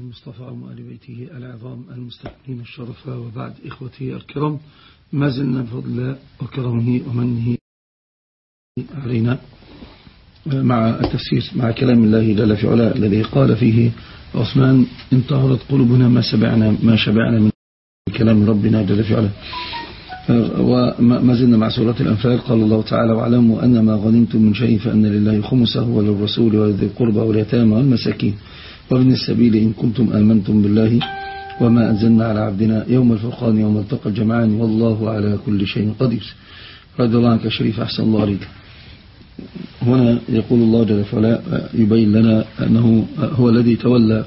المصطفى وآل بيته العظام المستقيمين الشرفاء وبعد إخوتي الكرام ما زلنا بفضل وكرمه ومنه علينا مع التفسير مع كلام الله جل في علاء الذي قال فيه عثمان إن طهرت قلوبنا ما سبعنا ما شبعنا من كلام ربنا جل في علاء وما زلنا مع سورة الأنفال قال الله تعالى واعلموا أن ما غنمتم من شيء فأن لله خمسه وللرسول ولذي القربى واليتامى والمساكين. وابن السبيل إن كنتم آمنتم بالله وما أنزلنا على عبدنا يوم الفرقان يوم التقى الجمعان والله على كل شيء قدير. رضي الله عنك شريف أحسن الله عليك هنا يقول الله جل وعلا يبين لنا أنه هو الذي تولى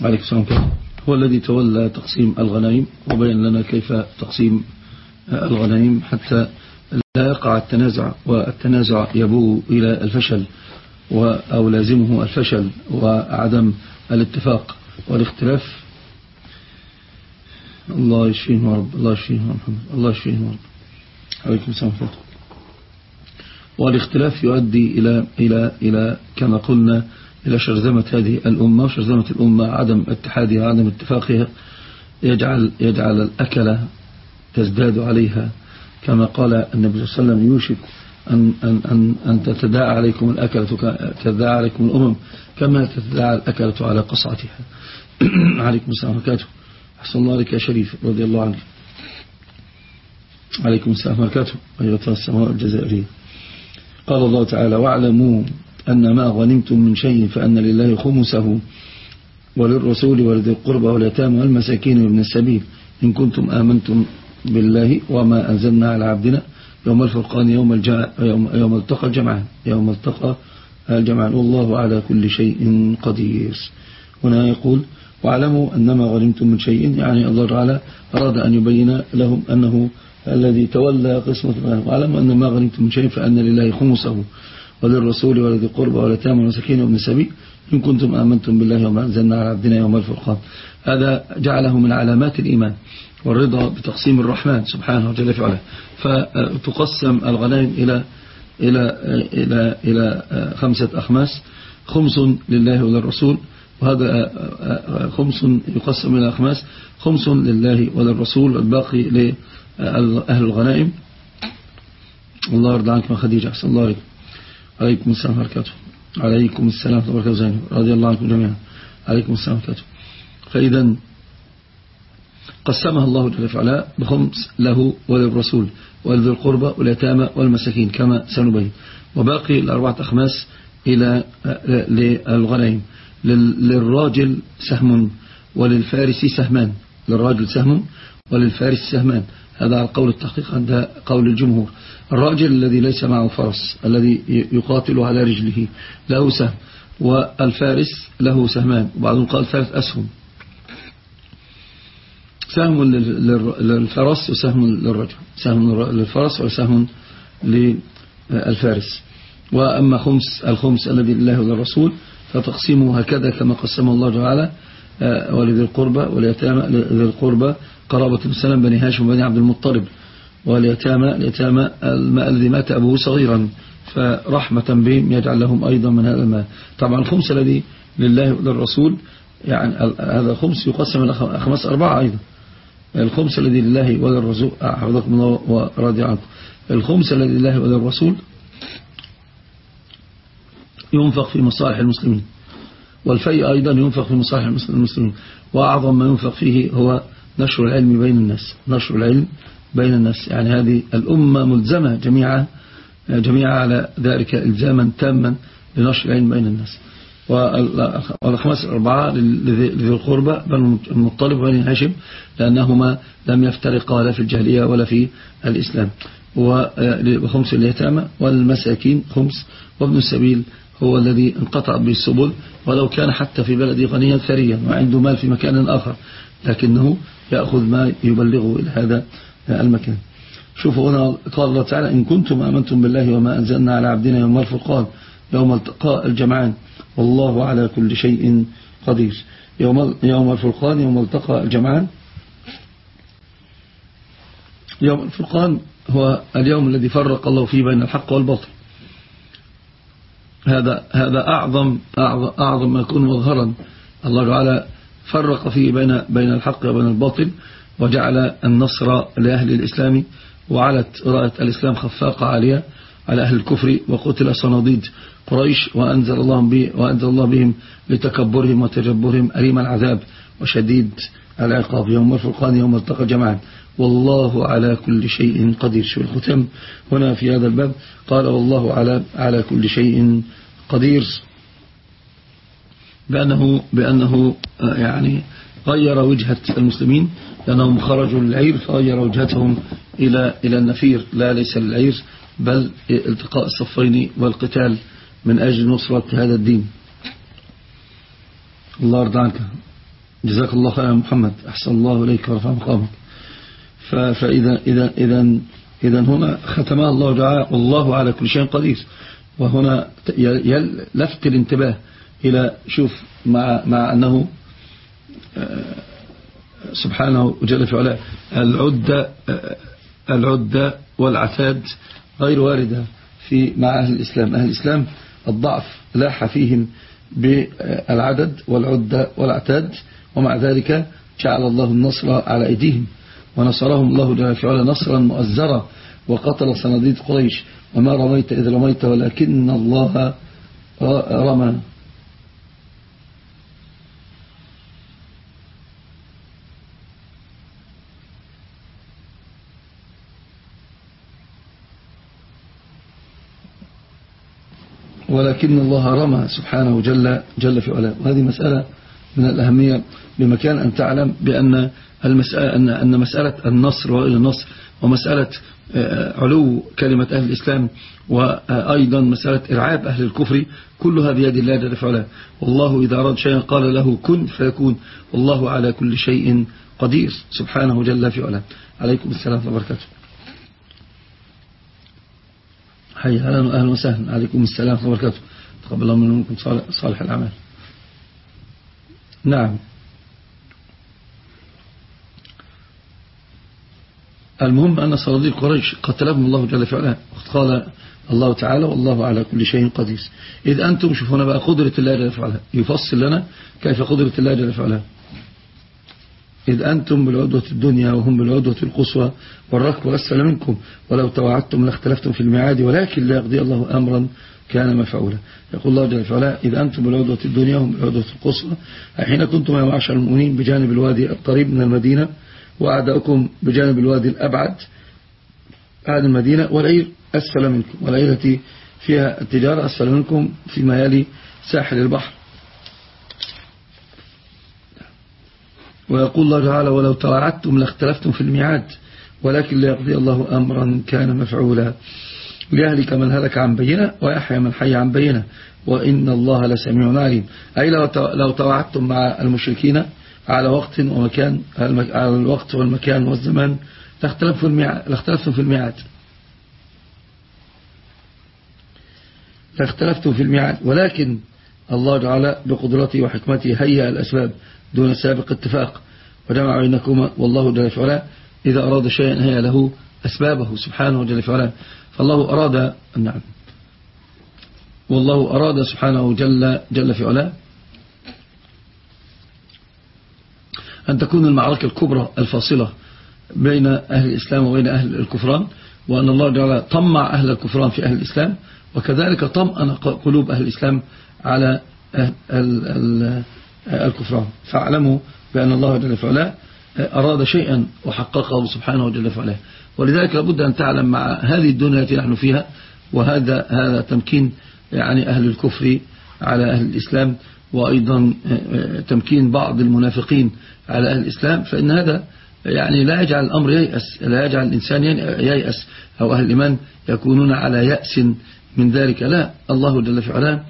عليك السلام. هو الذي تولى تقسيم الغنائم وبين لنا كيف تقسيم الغنائم حتى لا يقع التنازع والتنازع يبوء إلى الفشل. أو لازمه الفشل وعدم الاتفاق والاختلاف. الله يشفيه يا رب الله يشفيه يا محمد الله يشفيه يا رب. عليكم السلام عليكم والاختلاف يؤدي إلى إلى إلى كما قلنا إلى شرذمة هذه الأمة وشرذمة الأمة عدم اتحادها عدم اتفاقها. يجعل يجعل الأكلة تزداد عليها. كما قال النبي صلى الله عليه وسلم يوشك أن, أن, أن, أن تتداعى عليكم الأكلة تتداعى عليكم الأمم كما تتداعى الأكلة على قصعتها. عليكم السلام وبركاته. أحسن الله عليك يا شريف رضي الله عنك. عليكم السلام وبركاته. أيها السماء الجزائرية قال الله تعالى واعلموا أن ما غنمتم من شيء فأن لله خمسه وللرسول ولذي القربى واليتامى والمساكين وابن السبيل. إن كنتم آمنتم بالله وما أنزلنا على عبدنا يوم الفرقان يوم, الجمع يوم, يوم التقى الجمعان يوم التقى الجمعان. والله على كل شيء قدير. هنا يقول واعلموا أنما غنمتم من شيء يعني الله تعالى أراد أن يبين لهم أنه الذي تولى قسمة واعلموا أن ما غنمتم من شيء فأن لله خمسه وللرسول ولذي القربى واليتامى والمساكين وابن السبيل. إن كنتم آمنتم بالله وما أنزلنا على عبدنا يوم الفرقان. هذا جعله من علامات الإيمان. والرضا بتقسيم الرحمن سبحانه وتعالى فتقسم الغنائم إلى إلى إلى إلى خمسة أخماس. خمس لله وللرسول وهذا خمس يقسم إلى أخماس. خمس لله وللرسول والباقي لأهل الغنائم. الله يرضى عنك خديجة أحسن الله عليكم عليكم السلام وبركاته. عليكم السلام وبركاته. رضي الله عنكم جميعا. عليكم السلام وبركاته. فإذا قسمها الله جل وعلا بخمس له وللرسول ولذي القربى واليتامى والمساكين كما سنبين. وباقي الأربعة أخماس إلى للغنائم. للراجل سهم وللفارس سهمان. للراجل سهم وللفارس سهمان. هذا على قول التحقيق عند قول الجمهور. الراجل الذي ليس معه فرس الذي يقاتل على رجله له سهم والفارس له سهمان. وبعضهم قال ثلاث أسهم. سهم للفرس وسهم للرجل سهم للفرس وسهم للفارس. وأما خمس الخمس الذي لله وللرسول فتقسيمه هكذا كما قسمه الله تعالى آه، ولذي القربى واليتامى لذي القربى قرابة السلام بني هاشم وبني عبد المطلب واليتامى اليتامى الذي مات أبوه صغيرا فرحمة بهم يجعل لهم أيضا من هذا المال طبعا الخمس الذي لله وللرسول يعني هذا الخمس يقسم إلى خمس أربعة أيضا. الخمس الذي لله وللرسول حفظكم الله ورضي عنكم. الخمس الذي لله وللرسول ينفق في مصالح المسلمين والفي أيضا ينفق في مصالح المسلمين. وأعظم ما ينفق فيه هو نشر العلم بين الناس نشر العلم بين الناس. يعني هذه الأمة ملزمة جميعا جميعا على ذلك إلزاما تاما لنشر العلم بين الناس. والخمس الأربعة لذي القربى بن المطلب وبني هاشم لأنهما لم يفترقا لا في الجاهلية ولا في الإسلام. وخمس اليتامى والمساكين خمس. وابن السبيل هو الذي انقطع به السبل ولو كان حتى في بلد غنيا ثريا وعنده مال في مكان آخر لكنه يأخذ ما يبلغه إلى هذا المكان. شوفوا هنا قال الله تعالى إن كنتم آمنتم بالله وما أنزلنا على عبدنا يوم الفرقان يوم التقاء الجمعان. والله على كل شيء قدير. يوم يوم الفرقان يوم التقى الجمعان. يوم الفرقان هو اليوم الذي فرق الله فيه بين الحق والباطل. هذا هذا أعظم أعظم, ما يكون مظهرا. الله تعالى فرق فيه بين بين الحق وبين الباطل وجعل النصر لأهل الإسلام وعلت راية الإسلام خفاقة عالية على أهل الكفر وقتل صناديد. قريش وأنزل الله, وأنزل الله بهم لتكبرهم وتجبرهم أليم العذاب وشديد العقاب. يوم الفرقان يوم التقى جمعا والله على كل شيء قدير. شو الختم هنا في هذا الباب. قال والله على على كل شيء قدير. بأنه, بأنه يعني غير وجهة المسلمين لأنهم خرجوا للعير فغير وجهتهم إلى إلى النفير. لا ليس للعير بل التقاء الصفين والقتال. من أجل نصرة هذا الدين. الله أرضى عنك. جزاك الله خير محمد. أحسن الله إليك ورفع مقامك. فإذا إذا إذا إذا هنا ختمها الله تعالى والله على كل شيء قدير. وهنا لفت الانتباه إلى شوف مع مع أنه آه، سبحانه وجل في علاه العدة آه، العدة والعتاد غير واردة في مع أهل الإسلام. أهل الإسلام الضعف لاح فيهم بالعدد والعدة والعتاد ومع ذلك جعل الله النصر على أيديهم ونصرهم الله جل في علا نصرا مؤزرا وقتل صناديد قريش. وما رميت إذ رميت ولكن الله رمى. ولكن الله رمى سبحانه جل, جل في علاه. وهذه مسألة من الأهمية بمكان أن تعلم بأن المسألة أن, أن مسألة النصر وإلى النصر ومسألة آه، علو كلمة أهل الإسلام وأيضا مسألة إرعاب أهل الكفر كلها بيد الله جل في علاه. والله إذا أراد شيئا قال له كن فيكون. والله على كل شيء قدير. سبحانه جل في علاه. عليكم السلام وبركاته حي. أهلا وسهلا. عليكم السلام ورحمة الله وبركاته. تقبل الله منكم صالح الأعمال. نعم. المهم أن صناديق قريش قتلهم الله جل وعلا قال الله تعالى والله على كل شيء قدير. إذ أنتم شوفونا بقى قدرة الله جل وعلا يفصل لنا كيف قدرة الله جل وعلا إذ أنتم بالعدوة الدنيا وهم بالعدوة القصوى والركب أسفل منكم ولو توعدتم لاختلفتم في الميعاد ولكن لا يقضي الله أمرا كان مفعولا. يقول الله جل وعلا إذ أنتم بالعدوة الدنيا وهم بالعدوة القصوى. حين كنتم يا معشر المؤمنين بجانب الوادي القريب من المدينة وأعداؤكم بجانب الوادي الأبعد بعد المدينة والعير أسفل منكم والعير التي فيها التجارة أسفل منكم فيما يلي ساحل البحر. ويقول الله تعالى ولو توعدتم لاختلفتم في الميعاد ولكن ليقضي الله أمرا كان مفعولا. ليهلك من هلك عن بينة ويحيى من حي عن بينة وإن الله لسميع عليم. أي لو توعدتم مع المشركين على وقت ومكان على الوقت والمكان والزمان لاختلفتم في الميعاد. لاختلفتم في الميعاد. ولكن الله تعالى بقدرته وحكمته هيأ الأسباب. دون سابق اتفاق. وجمع بينكما والله جل وعلا إذا أراد شيئا هي له أسبابه سبحانه جل وعلا فالله أراد نعم. والله أراد سبحانه جل, جل في علاه. أن تكون المعركة الكبرى الفاصلة بين أهل الإسلام وبين أهل الكفران وأن الله جل طمع أهل الكفران في أهل الإسلام وكذلك طمأن قلوب أهل الإسلام على أهل الكفران. فاعلموا بأن الله جل وعلا أراد شيئا وحققه سبحانه جل وعلا. ولذلك لابد أن تعلم مع هذه الدنيا التي نحن فيها وهذا هذا تمكين يعني أهل الكفر على أهل الإسلام وأيضا تمكين بعض المنافقين على أهل الإسلام. فإن هذا يعني لا يجعل الأمر ييأس لا يجعل الإنسان ييأس أو أهل الإيمان يكونون على يأس من ذلك. لا الله جل وعلا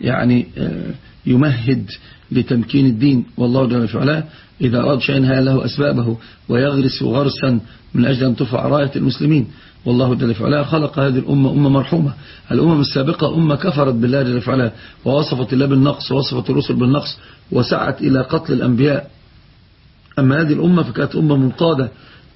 يعني يمهد لتمكين الدين والله جل وعلا. إذا أراد شيئا هيا له أسبابه ويغرس غرسا من أجل أن ترفع راية المسلمين. والله جل وعلا خلق هذه الأمة أمة مرحومة. الأمم السابقة أمة كفرت بالله جل وعلا ووصفت الله بالنقص ووصفت الرسل بالنقص وسعت إلى قتل الأنبياء. أما هذه الأمة فكانت أمة منقادة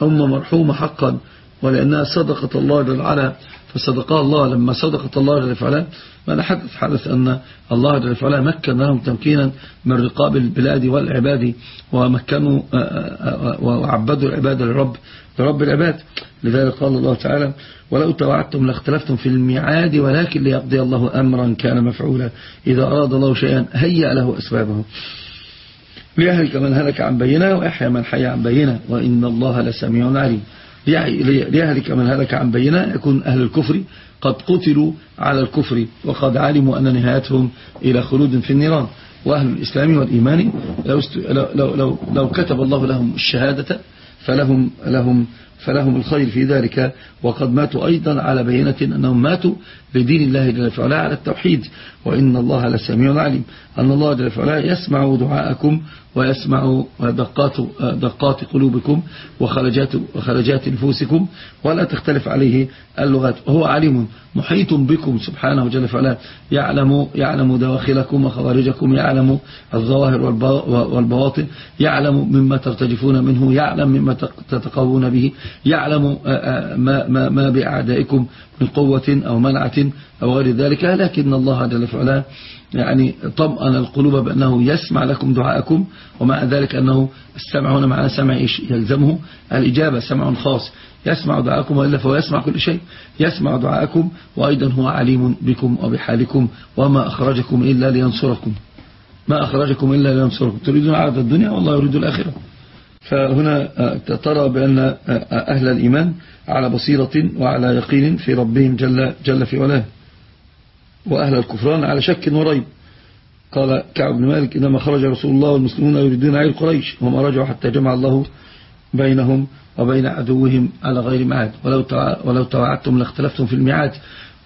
أمة مرحومة حقا ولأنها صدقة الله جل وعلا فصدقها الله. لما صدقت الله جل وعلا ما حدث. حدث أن الله جل وعلا مكن لهم تمكينا من رقاب البلاد والعباد ومكنوا آه، آه، آه، وعبدوا العباد لرب لرب العباد. لذلك قال الله تعالى ولو توعدتم لاختلفتم في الميعاد ولكن ليقضي الله أمرا كان مفعولا. إذا أراد الله شيئا هيأ له أسبابه. ليهلك من هلك عن بينة ويحيى من حي عن بينة. وإن الله لسميع عليم. ليهلك من هلك عن بينة. يكون أهل الكفر قد قتلوا على الكفر وقد علموا أن نهايتهم إلى خلود في النيران. وأهل الإسلام والإيمان لو, لو, لو, لو كتب الله لهم الشهادة فلهم لهم فلهم الخير في ذلك. وقد ماتوا أيضا على بينة أنهم ماتوا لدين الله جل وعلا على التوحيد. وإن الله لسميع عليم. أن الله جل وعلا يسمع دعاءكم ويسمع دقات, دقات قلوبكم وخرجات, وخرجات نفوسكم ولا تختلف عليه اللغات. وهو عليم محيط بكم سبحانه جل وعلا. يعلم, يعلم دواخلكم وخوارجكم يعلم الظواهر والبواطن يعلم مما ترتجفون منه يعلم مما تتقوون به يعلم ما, ما, ما بأعدائكم من قوة أو منعة أو غير ذلك. لكن الله جل وعلا يعني طمأن القلوب بأنه يسمع لكم دعاءكم ومع ذلك أنه السمع هنا معنى سمع يلزمه. الإجابة سمع خاص. يسمع دعاءكم وإلا فهو يسمع كل شيء. يسمع دعاءكم وأيضا هو عليم بكم وبحالكم وما أخرجكم إلا لينصركم. ما أخرجكم إلا لينصركم. تريدون عرض الدنيا؟ والله يريد الآخرة. فهنا ترى بأن أهل الإيمان على بصيرة وعلى يقين في ربهم جل, جل في علاه. وأهل الكفران على شك وريب قال كعب بن مالك إنما خرج رسول الله والمسلمون يريدون عير قريش. وهم رجعوا حتى جمع الله بينهم وبين عدوهم على غير معاد ولو ولو توعدتم لاختلفتم في الميعاد.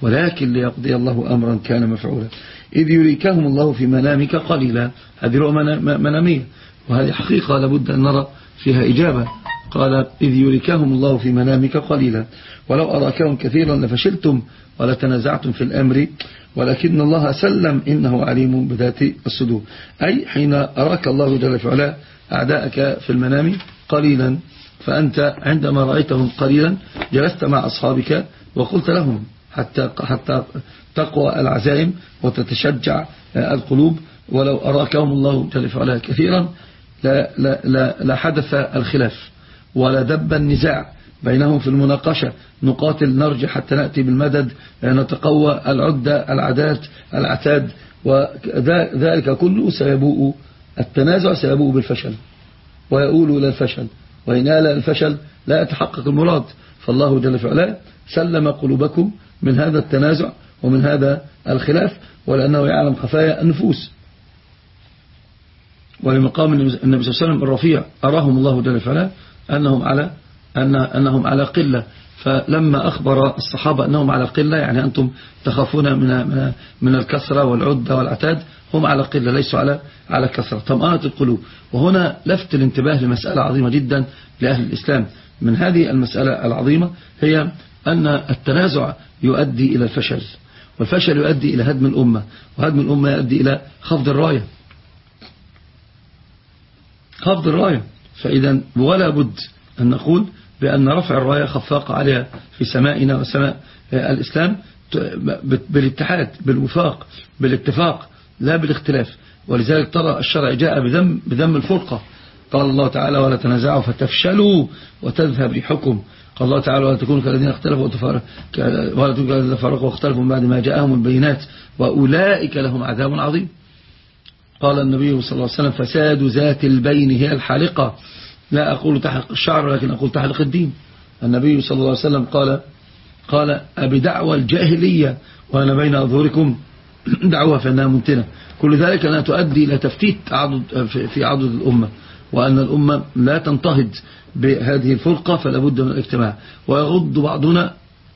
ولكن ليقضي الله أمرا كان مفعولا. إذ يريكهم الله في منامك قليلا. هذه رؤى منامية. وهذه حقيقة لابد أن نرى فيها إجابة. قال إذ يريكهم الله في منامك قليلا. ولو أراكهم كثيرا لفشلتم ولتنازعتم في الأمر ولكن الله سلم إنه عليم بذات الصدور. أي حين أراك الله جل وعلا أعداءك في المنام قليلا فأنت عندما رأيتهم قليلا جلست مع أصحابك وقلت لهم حتى, حتى تقوى العزائم وتتشجع القلوب. ولو أراكهم الله جل وعلا كثيرا لا, لا, لا, لا حدث الخلاف. ولا دب النزاع بينهم في المناقشة. نقاتل نرجع حتى نأتي بالمدد نتقوى العدة العدات العتاد وذلك كله سيبوء التنازع سيبوء بالفشل ويقول إلى الفشل وإن آل الفشل لا يتحقق المراد. فالله جل وعلا سلم قلوبكم من هذا التنازع ومن هذا الخلاف ولأنه يعلم خفايا النفوس. ولمقام النبي صلى الله عليه وسلم الرفيع أراهم الله جل وعلا أنهم على أن أنهم على قلة. فلما أخبر الصحابة أنهم على قلة يعني أنتم تخافون من من الكسرة والعدة والعتاد هم على قلة ليسوا على على كسرة. طمأنة القلوب. وهنا لفت الانتباه لمسألة عظيمة جدا لأهل الإسلام. من هذه المسألة العظيمة هي أن التنازع يؤدي إلى الفشل. والفشل يؤدي إلى هدم الأمة وهدم الأمة يؤدي إلى خفض الراية. خفض الراية. فإذا ولا بد أن نقول بأن رفع الراية خفاق عليها في سمائنا وسماء الإسلام بالاتحاد بالوفاق بالاتفاق لا بالاختلاف. ولذلك ترى الشرع جاء بذم, بذم الفرقة. قال الله تعالى ولا تنازعوا فتفشلوا وتذهب ريحكم. قال الله تعالى ولا تكونوا كالذين اختلفوا ولا تكونوا كالذين فرقوا واختلفوا من بعد ما جاءهم البينات وأولئك لهم عذاب عظيم. قال النبي صلى الله عليه وسلم فساد ذات البين هي الحالقة. لا أقول تحلق الشعر لكن أقول تحلق الدين. النبي صلى الله عليه وسلم قال قال أبدعوى الجاهلية وأنا بين أظهركم دعوة فإنها ممتنة. كل ذلك أنها تؤدي إلى تفتيت في عضد الأمة وأن الأمة لا تنتهض بهذه الفرقة فلا بد من الاجتماع. ويغض بعضنا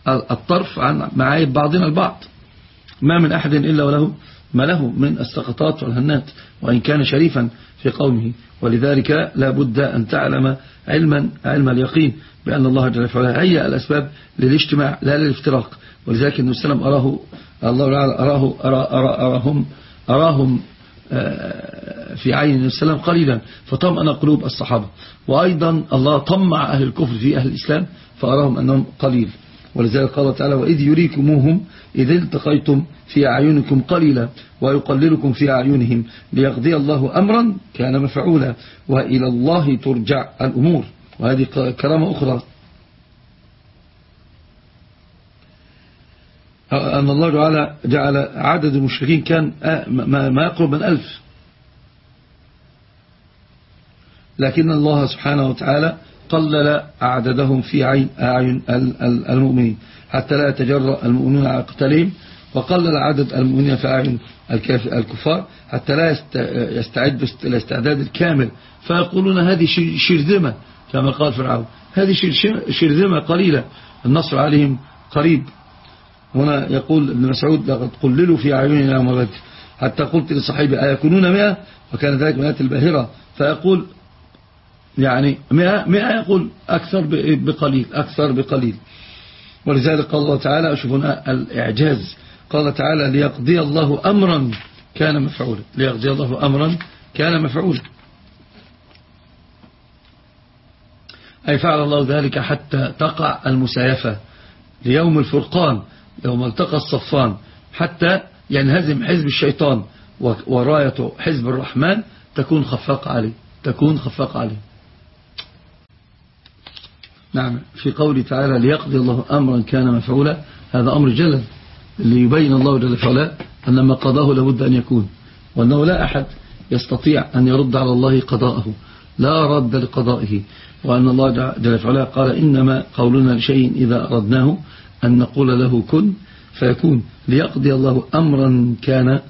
الطرف عن معايب بعضنا البعض. ما من أحد إلا وله ما له من السقطات والهنات وإن كان شريفا في قومه. ولذلك لا بد أن تعلم علما علم اليقين بأن الله جل وعلا هيأ الأسباب للاجتماع لا للافتراق. ولذلك النبي صلى الله عليه وسلم أراه الله أراه أراهم أراهم آه، في عين النبي صلى الله عليه وسلم قليلا فطمأن قلوب الصحابة. وأيضا الله طمع أهل الكفر في أهل الإسلام فأراهم أنهم قليل. ولذلك قال تعالى وإذ يريكموهم إذ التقيتم في أعينكم قليلا ويقللكم في أعينهم ليقضي الله أمرا كان مفعولا وإلى الله ترجع الأمور. وهذه كلامة أخرى. أن الله جعل, جعل عدد المشركين كان ما يقرب من ألف. لكن الله سبحانه وتعالى قلل عددهم في عين أعين المؤمنين حتى لا يتجرأ المؤمنون على قتالهم وقلل عدد المؤمنين في أعين الكفار حتى لا يستعدوا الاستعداد الكامل. فيقولون هذه شرذمة كما قال فرعون. هذه شرذمة قليلة. النصر عليهم قريب. هنا يقول ابن مسعود لقد قللوا في أعيننا مرات حتى قلت لصحيبي أيكونون مئة؟ وكان ذلك مئات الباهرة. فيقول يعني مئة, مئة يقول أكثر بقليل أكثر بقليل. ولذلك قال الله تعالى أشوفنا الإعجاز. قال تعالى ليقضي الله أمرا كان مفعولا. ليقضي الله أمرا كان مفعولا. أي فعل الله ذلك حتى تقع المسايفة ليوم الفرقان يوم التقى الصفان حتى ينهزم حزب الشيطان وراية حزب الرحمن تكون خفاق عليه تكون خفاق عليه. نعم في قوله تعالى ليقضي الله أمرا كان مفعولا هذا أمر جلل ليبين الله جل وعلا أن ما قضاه لابد أن يكون وأنه لا أحد يستطيع أن يرد على الله قضاءه لا رد لقضائه وأن الله جل وعلا قال إنما قولنا لشيء إذا أردناه أن نقول له كن فيكون ليقضي الله أمرا كان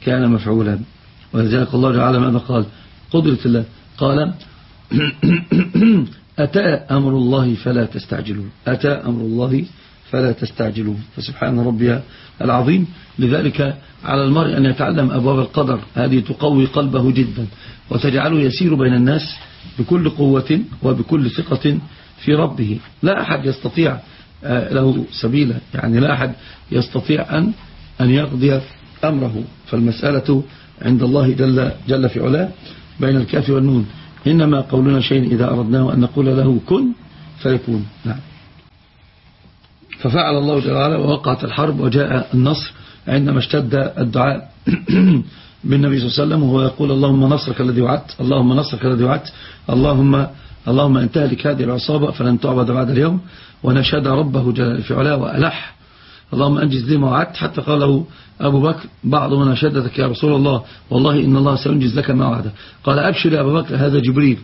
كان مفعولا. ولذلك الله تعالى ماذا قال؟ قدرة الله. قال أتى أمر الله فلا تستعجلوا أتى أمر الله فلا تستعجلوا فسبحان ربي العظيم. لذلك على المرء أن يتعلم أبواب القدر. هذه تقوي قلبه جدا. وتجعله يسير بين الناس بكل قوة وبكل ثقة في ربه. لا أحد يستطيع آه، له سبيلا يعني لا أحد يستطيع أن أن يقضي أمره. فالمسألة عند الله جل, جل في علاه بين الكاف والنون. إنما قولنا شيء إذا أردناه أن نقول له كن فيكون. نعم. ففعل الله جل وعلا ووقعت الحرب وجاء النصر عندما اشتد الدعاء بالنبي صلى الله عليه وسلم وهو يقول اللهم نصرك الذي وعدت اللهم نصرك الذي وعدت اللهم اللهم ان تهلك هذه العصابة فلن تعبد بعد اليوم ونشد ربه جل في علاه وألح. اللهم أنجز لي ما وعدت حتى قاله أبو بكر بعض من أشدتك يا رسول الله. والله إن الله سينجز لك ما وعده. قال أبشر يا أبو بكر هذا جبريل.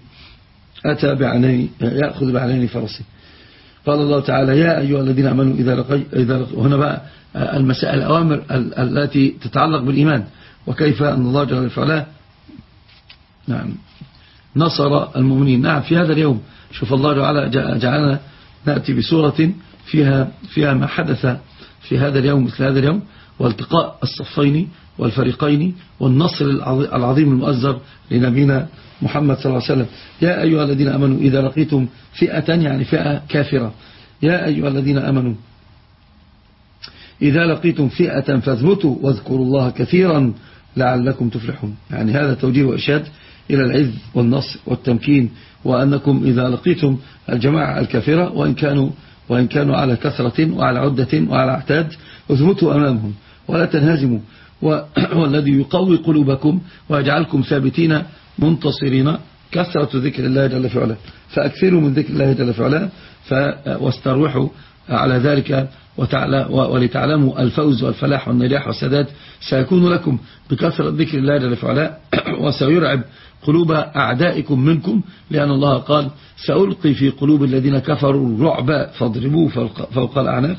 أتى بعنين يأخذ بعنين فرسه. قال الله تعالى يا أيها الذين أمنوا إذا لقي إذا لقي هنا بقى المسائل الأوامر التي تتعلق بالإيمان. وكيف أن الله جل وعلا نعم. نصر المؤمنين. نعم في هذا اليوم. شوف الله تعالى جعلنا نأتي بسورة فيها فيها ما حدث في هذا اليوم مثل هذا اليوم والتقاء الصفين والفريقين والنصر العظيم المؤزر لنبينا محمد صلى الله عليه وسلم. يا أيها الذين أمنوا إذا لقيتم فئة يعني فئة كافرة يا أيها الذين أمنوا إذا لقيتم فئة فاثبتوا واذكروا الله كثيرا لعلكم تفلحون. يعني هذا توجيه وإشاد إلى العز والنصر والتمكين وأنكم إذا لقيتم الجماعة الكافرة وإن كانوا وإن كانوا على كثرة وعلى عدة وعلى اعتاد اثبتوا أمامهم ولا تنهزموا. والذي يقوي قلوبكم ويجعلكم ثابتين منتصرين. كثرة ذكر الله جل في علاه. فأكثروا من ذكر الله جل في علاه واستروحوا على ذلك ولتعلموا الفوز والفلاح والنجاح والسداد سيكون لكم بكثرة ذكر الله جل في علاه وسيرعب قلوب أعدائكم منكم لأن الله قال سألقي في قلوب الذين كفروا الرعب فاضربوه فوق الأعناق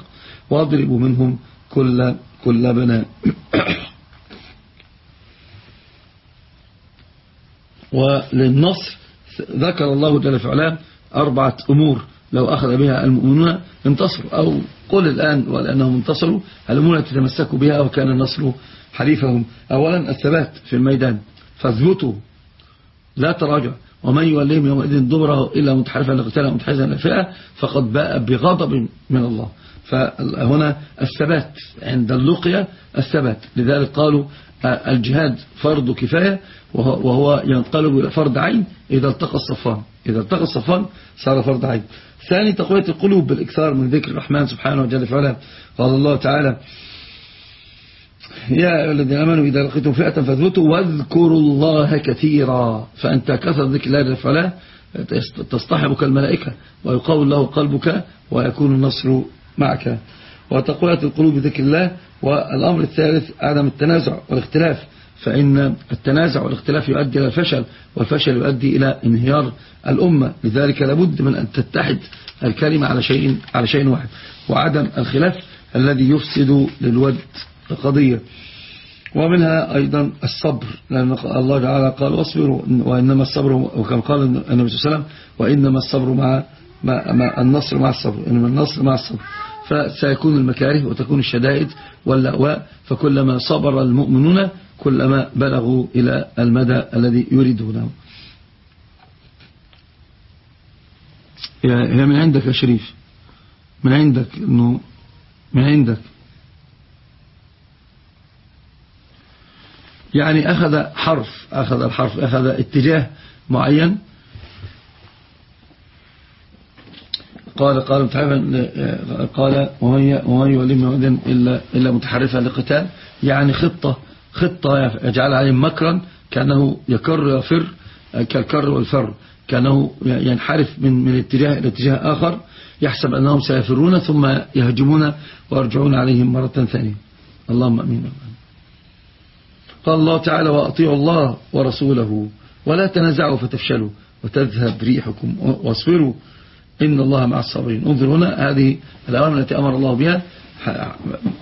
واضربوا منهم كل كل بناء وللنصر ذكر الله جل في علاه أربعة أمور. لو أخذ بها المؤمنون انتصروا. أو قل الآن ولأنهم انتصروا المؤمنون تتمسكوا بها وكان النصر حليفهم؟ أولا الثبات في الميدان. فاثبتوا. لا تراجع. ومن يوليهم يومئذ دبره إلا متحرفا لقتال متحرزا لفئة فقد باء بغضب من الله. فهنا الثبات. عند اللقية الثبات. لذلك قالوا الجهاد فرض كفاية وهو ينقلب إلى فرض عين إذا التقى الصفان إذا التقى الصفان صار فرض عين. ثاني تقوية القلوب بالإكثار من ذكر الرحمن سبحانه وجل فعلا قال الله تعالى يا أيها الذين آمنوا إذا لقيتم فئة فاثبتوا واذكروا الله كثيرا. فأنت كثر ذكر الله فلا تصطحبك الملائكة ويقول له قلبك ويكون النصر معك. وتقوية القلوب بذكر الله والأمر الثالث عدم التنازع والاختلاف فإن التنازع والاختلاف يؤدي إلى الفشل والفشل يؤدي إلى انهيار الأمة لذلك لابد من أن تتحد الكلمة على شيء, على شيء واحد وعدم الخلاف الذي يفسد للود قضية ومنها أيضا الصبر لأن الله تعالى قال واصبروا وإنما الصبر وكما قال النبي صلى الله عليه وسلم وإنما الصبر مع, مع النصر مع الصبر إنما النصر مع الصبر. فسيكون المكاره وتكون الشدائد واللأواء فكلما صبر المؤمنون كلما بلغوا إلى المدى الذي يريدونه. هي من عندك يا شريف؟ من عندك انه من عندك؟ يعني أخذ حرف أخذ الحرف أخذ اتجاه معين قال قال قال ومن يولم إلا, إلا متحرفا لقتال يعني خطة خطة يجعل عليهم مكرا كأنه يكر يفر كالكر والفر كأنه ينحرف من من اتجاه إلى اتجاه آخر يحسب أنهم سيفرون ثم يهجمون ويرجعون عليهم مرة ثانية. اللهم أمين. قال الله تعالى وأطيعوا الله ورسوله ولا تنازعوا فتفشلوا وتذهب ريحكم واصبروا إن الله مع الصابرين. انظر هنا هذه الأوامر التي أمر الله بها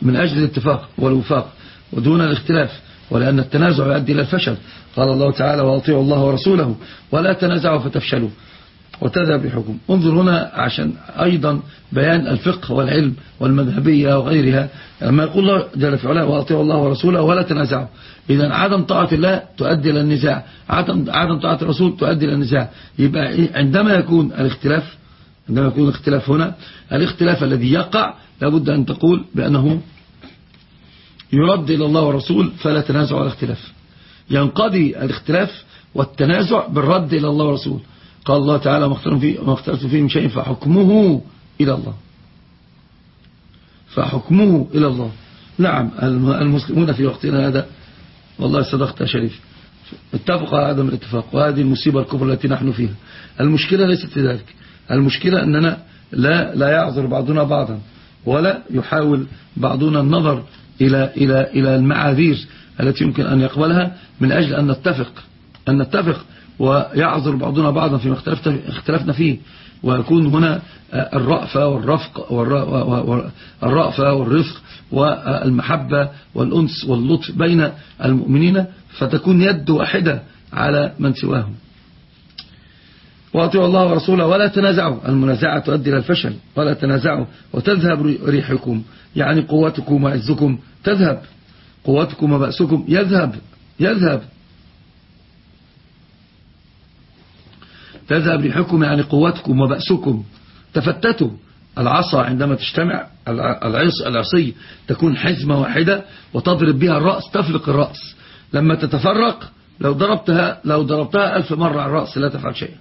من أجل الاتفاق والوفاق ودون الاختلاف ولأن التنازع يؤدي إلى الفشل. قال الله تعالى وأطيعوا الله ورسوله ولا تنازعوا فتفشلوا وتذهب بحكم انظر هنا عشان أيضا بيان الفقه والعلم والمذهبية وغيرها. لما يقول الله جل في علاه وأطيعوا الله ورسوله ولا تنازعوا. إذا عدم طاعة الله تؤدي إلى النزاع. عدم عدم طاعة الرسول تؤدي إلى النزاع. يبقى؟ عندما يكون الاختلاف عندما يكون الاختلاف هنا الاختلاف الذي يقع لابد أن تقول بأنه يرد إلى الله ورسول فلا تنازع ولا اختلاف. ينقضي الاختلاف والتنازع بالرد إلى الله ورسول قال الله تعالى ما اختلفتم فيه من شيء فحكمه إلى الله. فحكمه إلى الله. نعم المسلمون في وقتنا هذا والله صدقت يا شريف. اتفق على عدم الاتفاق وهذه المصيبة الكبرى التي نحن فيها. المشكلة ليست في ذلك. المشكلة أننا لا لا يعذر بعضنا بعضا ولا يحاول بعضنا النظر إلى إلى إلى المعاذير التي يمكن أن يقبلها من أجل أن نتفق أن نتفق ويعذر بعضنا بعضا فيما اختلفنا فيه. ويكون هنا الرأفة والرفق والرأفة والرفق والمحبة والأنس واللطف بين المؤمنين فتكون يد واحدة على من سواهم. وأطيعوا الله ورسوله ولا تنازعوا. المنازعة تؤدي إلى الفشل. ولا تنازعوا. وتذهب ريحكم. يعني قوتكم وعزكم تذهب. قوتكم وبأسكم يذهب. يذهب. تذهب ريحكم يعني قوتكم وبأسكم. تفتتوا. العصا عندما تجتمع العص العصي تكون حزمة واحدة وتضرب بها الرأس تفلق الرأس. لما تتفرق لو ضربتها لو ضربتها ألف مرة على الرأس لا تفعل شيء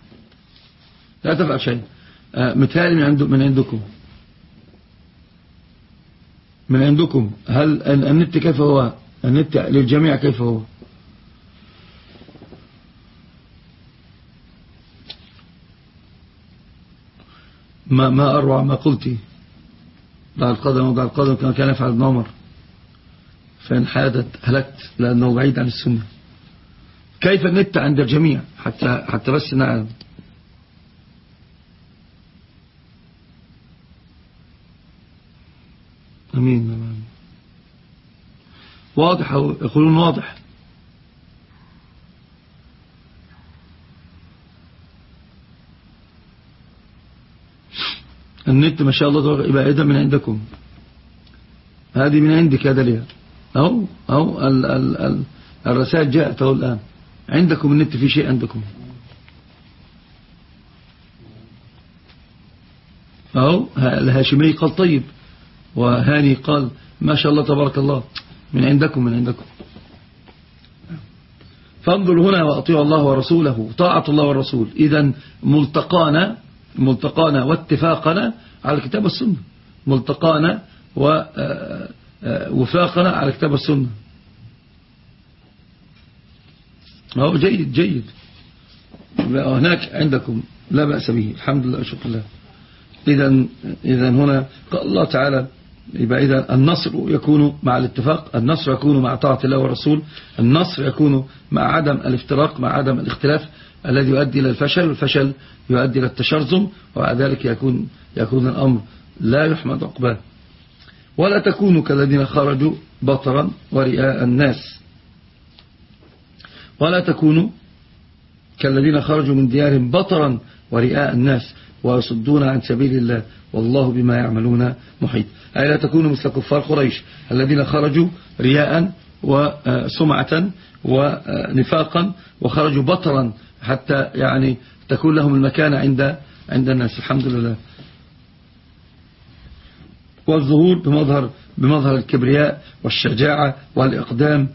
لا تفعل شيء آه، مثال من عند من عندكم. من عندكم. هل النت كيف هو؟ النت للجميع كيف هو؟ ما ما أروع ما قلت. ضع القدم وضع القدم كما كان يفعل ابن عمر. فإن حادت هلكت لأنه بعيد عن السنة. كيف النت عند الجميع؟ حتى, حتى بس نعلم. أمين. واضح يقولون واضح؟ النت ما شاء الله يبقى إذا من عندكم. هذه من عندك يا دليا أو, أو ال ال ال الرسائل جاءت أهو الآن. عندكم النت في شيء عندكم؟ أو الهاشمي قال طيب. وهاني قال ما شاء الله تبارك الله من عندكم من عندكم. فانظر هنا وأطيع الله ورسوله طاعة الله والرسول. إذا ملتقانا ملتقانا واتفاقنا على الكتاب والسنة ملتقانا ووفاقنا آه، آه، على الكتاب والسنة هو جيد جيد. هناك عندكم لا بأس به. الحمد لله شكرا الله إذا إذا هنا قال الله تعالى يبقى إذا النصر يكون مع الاتفاق النصر يكون مع طاعة الله والرسول النصر يكون مع عدم الافتراق مع عدم الاختلاف الذي يؤدي إلى الفشل والفشل يؤدي إلى التشرذم وبعد ذلك يكون يكون الأمر لا يحمد عقباه. ولا تكونوا كالذين خرجوا بطرا ورئاء الناس. ولا تكونوا كالذين خرجوا من ديارهم بطرا ورئاء الناس. ويصدون عن سبيل الله والله بما يعملون محيط. أي لا تكونوا مثل كفار قريش الذين خرجوا رياء وسمعة ونفاقا وخرجوا بطرا حتى يعني تكون لهم المكانة عند عند الناس. الحمد لله. والظهور بمظهر بمظهر الكبرياء والشجاعة والإقدام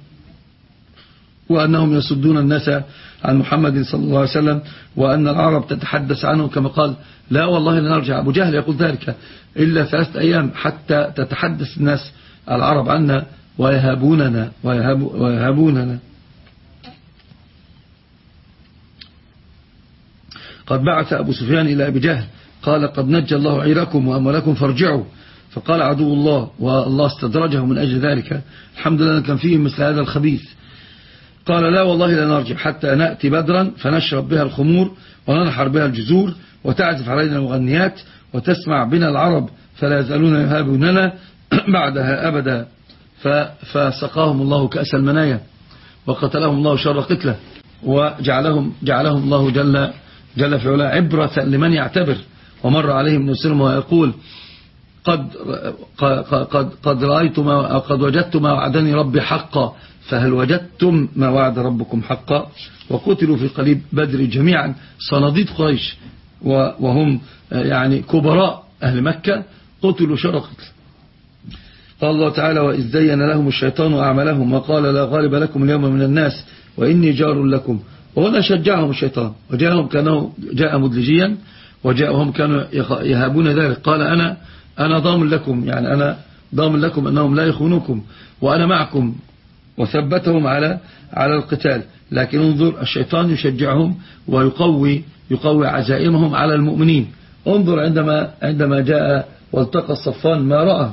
وأنهم يصدون الناس عن محمد صلى الله عليه وسلم وأن العرب تتحدث عنه كما قال لا والله لنرجع أبو جهل يقول ذلك إلا ثلاثة أيام حتى تتحدث الناس العرب عنا ويهابوننا ويهاب ويهابوننا. قد بعث أبو سفيان إلى أبي جهل قال قد نجى الله عيركم وأموالكم فارجعوا. فقال عدو الله والله استدرجه من أجل ذلك. الحمد لله كان فيه مثل هذا الخبيث. قال لا والله لا نرجع حتى نأتي بدرا فنشرب بها الخمور وننحر بها الجزور وتعزف علينا المغنيات وتسمع بنا العرب فلا يزالون يهابوننا بعدها أبدا. فسقاهم الله كأس المنايا وقتلهم الله شر قتله وجعلهم جعلهم الله جل, جل في علا عبرة لمن يعتبر. ومر عليهم نسلم ويقول قد, قد, قد رأيت ما قد وجدت ما وعدني ربي حقا فهل وجدتم ما وعد ربكم حقا؟ وقتلوا في قليب بدر جميعا صناديد قريش وهم يعني كبراء أهل مكة قتلوا شرقت قال الله تعالى وإذ زين لهم الشيطان أعمالهم وقال لا غالب لكم اليوم من الناس وإني جار لكم. وهنا شجعهم الشيطان وجاءهم كانوا جاء مدلجيا وجاءهم كانوا يهابون ذلك. قال أنا أنا ضامن لكم يعني أنا ضامن لكم أنهم لا يخونوكم وأنا معكم. وثبتهم على على القتال. لكن انظر الشيطان يشجعهم ويقوي يقوي عزائمهم على المؤمنين. انظر عندما عندما جاء والتقى الصفان ما رأى؟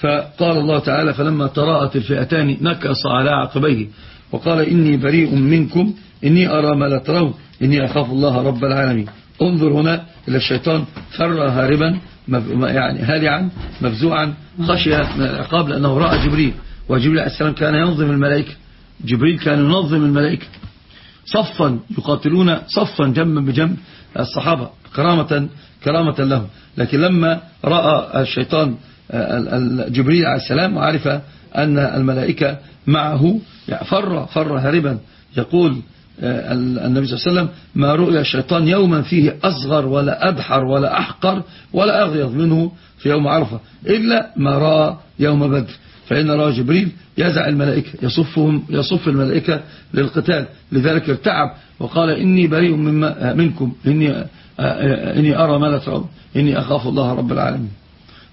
فقال الله تعالى فلما تراءت الفئتان نكص على عقبيه. وقال إني بريء منكم إني أرى ما لا ترون إني أخاف الله رب العالمين. انظر هنا إلى الشيطان فر هاربا يعني هالعا مفزوعا خشي العقاب لأنه رأى جبريل. وجبريل عليه السلام كان ينظم الملائكة. جبريل كان ينظم الملائكة. صفا يقاتلون صفا جنبا بجنب الصحابة كرامة كرامة لهم. لكن لما رأى الشيطان جبريل عليه السلام وعرف أن الملائكة معه فر فر هاربا. يقول النبي صلى الله عليه وسلم ما رؤيا الشيطان يوما فيه أصغر ولا أدحر ولا أحقر ولا أغيظ منه في يوم عرفة إلا ما رأى يوم بدر. فإن رأى جبريل يزع الملائكة يصفهم يصف الملائكة للقتال لذلك ارتعب وقال إني بريء مما منكم إني, آه، آه، إني أرى ما لا ترون إني أخاف الله رب العالمين.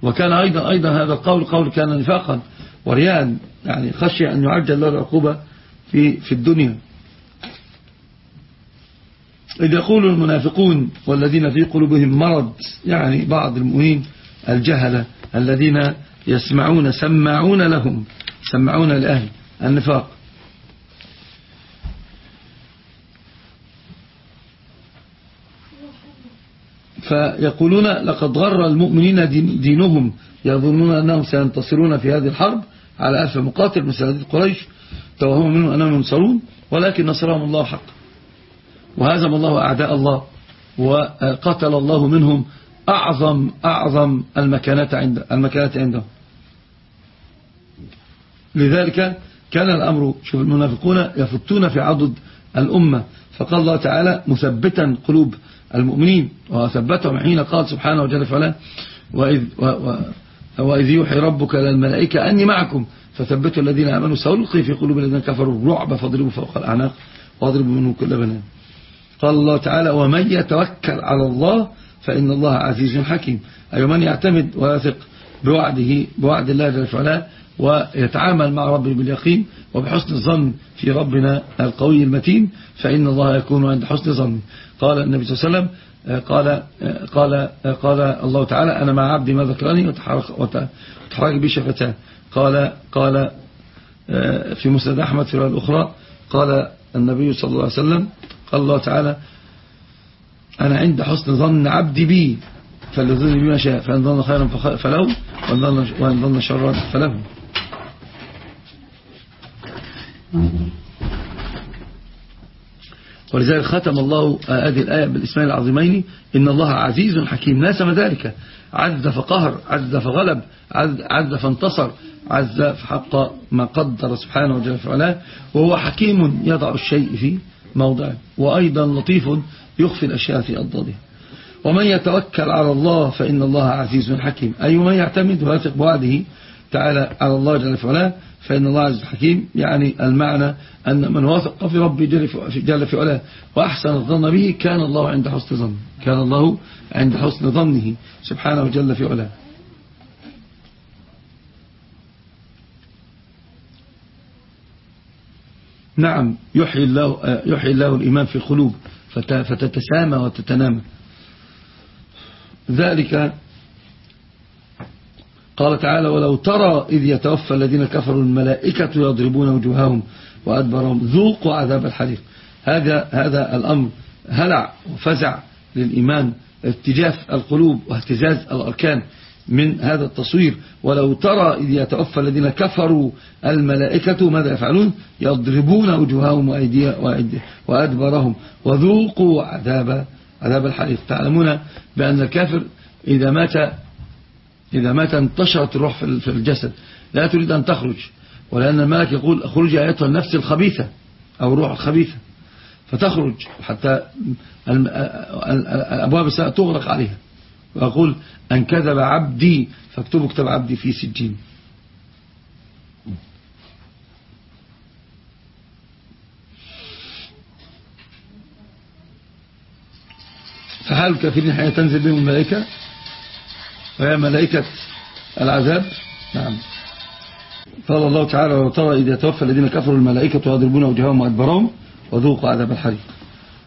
وكان أيضا أيضا هذا القول قول كان نفاقا وريان يعني خشي أن يعجل له العقوبة في في الدنيا. إذ يقول المنافقون والذين في قلوبهم مرض يعني بعض المؤمنين الجهلة الذين يسمعون سمعون لهم سمعون لأهل النفاق. فيقولون لقد غر المؤمنين دينهم يظنون أنهم سينتصرون في هذه الحرب على ألف مقاتل من سنة قريش توهم منهم أنهم ينصرون ولكن نصرهم الله حق وهزم الله أعداء الله وقتل الله منهم أعظم أعظم المكانات عند المكانات عندهم. لذلك كان الأمر شوف المنافقون يفتون في عضد الأمة. فقال الله تعالى مثبتا قلوب المؤمنين وثبتهم حين قال سبحانه وجل فعلا وإذ, وإذ يوحي ربك للملائكة أني معكم. فثبتوا الذين آمنوا سألقي في قلوب الذين كفروا الرعب فاضربوا فوق الأعناق واضربوا منه كل بنان. قال الله تعالى ومن يتوكل على الله فإن الله عزيز حكيم. أي من يعتمد ويثق بوعده بوعد الله جل وعلا ويتعامل مع ربه باليقين وبحسن الظن في ربنا القوي المتين فإن الله يكون عند حسن ظن قال النبي صلى الله عليه وسلم قال قال قال الله تعالى أنا مع عبدي ما ذكرني وتحرك بي شفتاه. قال قال في مسند أحمد في الأخرى قال النبي صلى الله عليه وسلم قال الله تعالى أنا عند حسن ظن عبدي بي فليظن بما شاء فإن ظن خيرا فله وإن ظن شرا فله. ولذلك ختم الله هذه الآية بالإسماء العظيمين إن الله عزيز حكيم. ناسم ذلك. عز فقهر عز فغلب عز فانتصر عز فحق ما قدر سبحانه وجل وهو حكيم يضع الشيء في موضعه وأيضا لطيف يخفي الأشياء في أضدادها ومن يتوكل على الله فإن الله عزيز حكيم. أي من يعتمد ويثق بوعده تعالى على الله جل وعلا فإن الله عز حكيم. يعني المعنى أن من وثق في ربي جل في علاه وأحسن الظن به كان الله عند حسن ظنه. كان الله عند حسن ظنه سبحانه جل في علاه. نعم يحيي الله, يحيي الله الإيمان في القلوب فتتسامى وتتنامى. ذلك قال تعالى ولو ترى إذ يتوفى الذين كفروا الملائكة يضربون وجوههم وأدبرهم ذوقوا عذاب الحريق. هذا هذا الأمر هلع وفزع للإيمان اتجاف القلوب واهتزاز الأركان. من هذا التصوير. ولو ترى إذ يتوفى الذين كفروا الملائكة ماذا يفعلون؟ يضربون وجوههم وأدبرهم وذوقوا عذاب عذاب الحريق. تعلمون بأن الكافر إذا مات إذا مات انتشرت الروح في الجسد. لا تريد أن تخرج. ولأن الملك يقول اخرج أيتها النفس الخبيثة أو الروح الخبيثة. فتخرج حتى أبواب السماء تغلق عليها. ويقول أن كذب عبدي فاكتبوا كتاب عبدي في سجين. فحال الكافرين حين تنزل بهم الملائكة؟ وهي ملائكة العذاب؟ نعم. قال الله تعالى وترى إذا توفى الذين كفروا الملائكة يضربون وجههم وأدبرهم وذوقوا عذاب الحريق.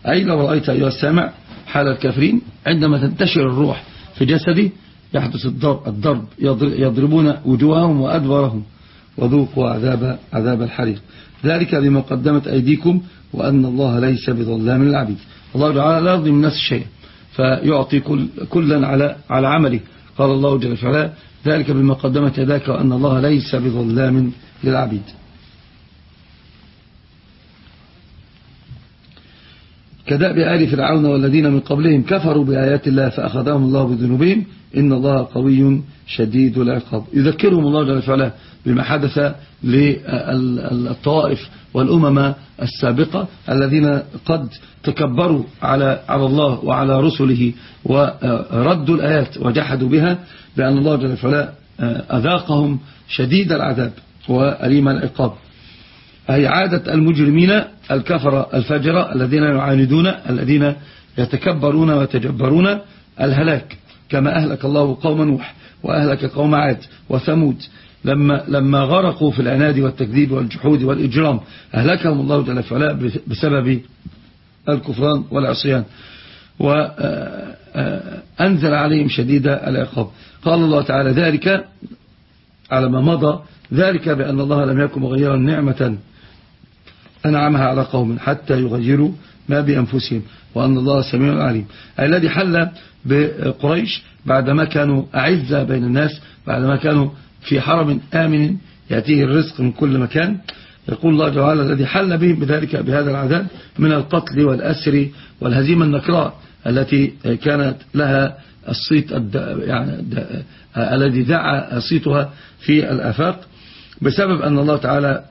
أي لو رأيت أيها السامع حال الكافرين؟ عندما تنتشر الروح في جسدي يحدث الضرب, يضربون وجوههم وأدبرهم وذوقوا عذاب عذاب الحريق. ذلك بما قدمت أيديكم وأن الله ليس بظلام للعبيد. الله تعالى لا يظلم الناس شيئا فيعطي كل كلا على على عمله. قال الله جل وعلا ذلك بما قدمت يداك وأن الله ليس بظلام للعبيد. كدأب آل فرعون والذين من قبلهم كفروا بآيات الله فأخذهم الله بذنوبهم إن الله قوي شديد العقاب. يذكرهم الله جل وعلا بما حدث للطوائف والأمم السابقة الذين قد تكبروا على على الله وعلى رسله وردوا الآيات وجحدوا بها بأن الله جل وعلا أذاقهم شديد العذاب وأليم العقاب. أي عادة المجرمين الكفر الفجرة الذين يعاندون الذين يتكبرون ويتجبرون الهلاك كما أهلك الله قوم نوح وأهلك قوم عاد وثمود. لما, لما غرقوا في العناد والتكذيب والجحود والإجرام أهلكهم الله جل وعلا بسبب الكفران والعصيان. وأنزل عليهم شديد العقاب. قال الله تعالى ذلك على ما مضى ذلك بأن الله لم يكن مغيرا نعمة أنعمها على قوم حتى يغيروا ما بأنفسهم وأن الله سميع عليم. الذي حل بقريش بعدما كانوا أعزة بين الناس بعدما كانوا في حرم آمن يأتيه الرزق من كل مكان. يقول الله تعالى الذي حل بهم بذلك بهذا العذاب من القتل والأسر والهزيمة النكراء التي كانت لها الصيت يعني الذي دعا صيتها في الآفاق. بسبب أن الله تعالى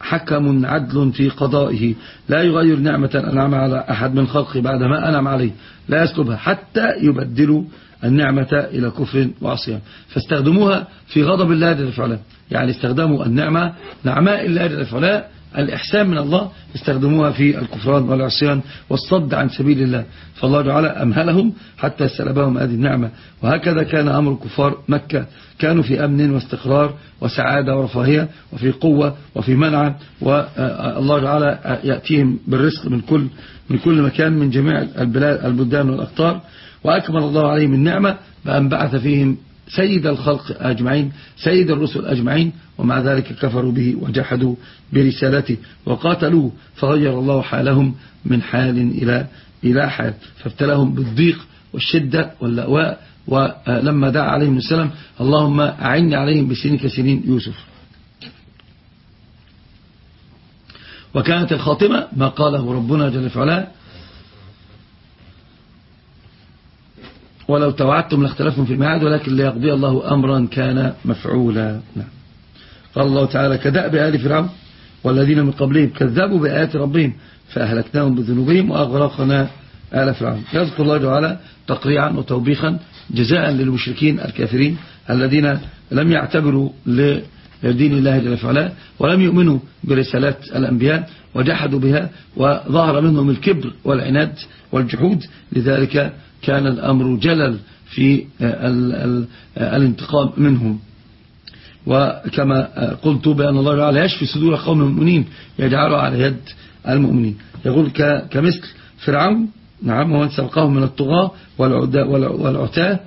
حكم عدل في قضائه. لا يغير نعمة أنعم على أحد من خلقه بعد ما أنعم عليه. لا يسلبها حتى يبدلوا النعمة إلى كفر وعصيان. فاستخدموها في غضب الله جل وعلا يعني استخدموا النعمة نعماء الله جل وعلا الإحسان من الله استخدموها في الكفران والعصيان والصد عن سبيل الله. فالله تعالى أمهلهم حتى سلبهم هذه النعمة. وهكذا كان أمر كفار مكة. كانوا في أمن واستقرار وسعادة ورفاهية وفي قوة وفي منع. والله تعالى يأتيهم بالرزق من كل من كل مكان من جميع البلاد البلدان والأقطار. وأكمل الله عليهم النعمة بأن بعث فيهم سيد الخلق أجمعين سيد الرسل أجمعين ومع ذلك كفروا به وجحدوا برسالته وقاتلوه فغير الله حالهم من حال إلى إلى حال فابتلاهم بالضيق والشدة واللأواء ولما دعا عليهم السلام اللهم أعني عليهم بسنين كسنين يوسف. وكانت الخاتمة ما قاله ربنا جل وعلا ولو توعدتم لاختلفتم في الميعاد ولكن ليقضي الله أمرا كان مفعولا. نعم. قال الله تعالى كدأب آل فرعون والذين من قبلهم كذبوا بآيات ربهم فأهلكناهم بذنوبهم وأغرقنا آل فرعون. يذكر الله تعالى تقريعا وتوبيخا جزاء للمشركين الكافرين الذين لم يعتبروا لدين الله جل وعلا ولم يؤمنوا برسالات الأنبياء وجحدوا بها وظهر منهم الكبر والعناد والجحود. لذلك كان الأمر جلل في الانتقام منهم. وكما قلت بأن الله تعالى يشفي صدور قوم المؤمنين يجعله على يد المؤمنين. يقول كمثل فرعون نعم ومن سبقهم من الطغاة والعتاة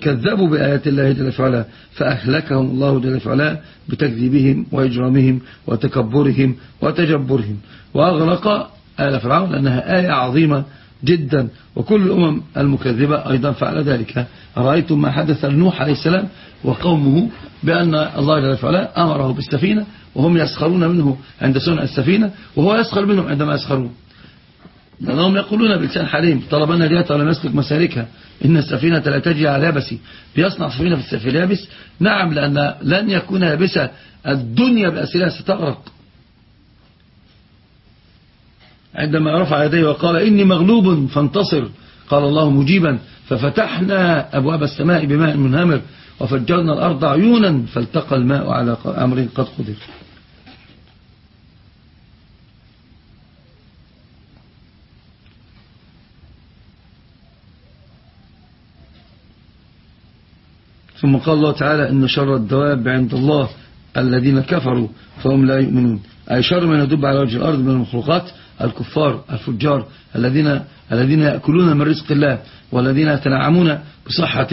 كذبوا بآيات الله جل وعلا فأهلكهم الله جل وعلا بتكذيبهم وإجرامهم وتكبرهم وتجبرهم. وأغرق آل فرعون لأنها آية عظيمة جدا. وكل الأمم المكذبة أيضا فعل ذلك. رأيتم ما حدث لنوح عليه السلام وقومه بأن الله جل وعلا أمره بالسفينة وهم يسخرون منه عند صنع السفينة وهو يسخر منهم عندما يسخرون. لأنهم يقولون بلسان حليم طلبنا جاءت ولم يسلك مسالكها. إن السفينة لا تجري على يابس بيصنع سفينة في اليابس نعم لأن لن يكون يابسة. الدنيا بأسئلة ستغرق. عندما رفع يديه وقال إني مغلوب فانتصر. قال الله مجيبا ففتحنا أبواب السماء بماء منهمر وفجرنا الأرض عيونا فالتقى الماء على أمر قد قدر. ثم قال الله تعالى إن شر الدواب عند الله الذين كفروا فهم لا يؤمنون. أي شر من يدب على وجه الأرض من المخلوقات؟ الكفار الفجار الذين الذين يأكلون من رزق الله والذين يتنعمون بصحة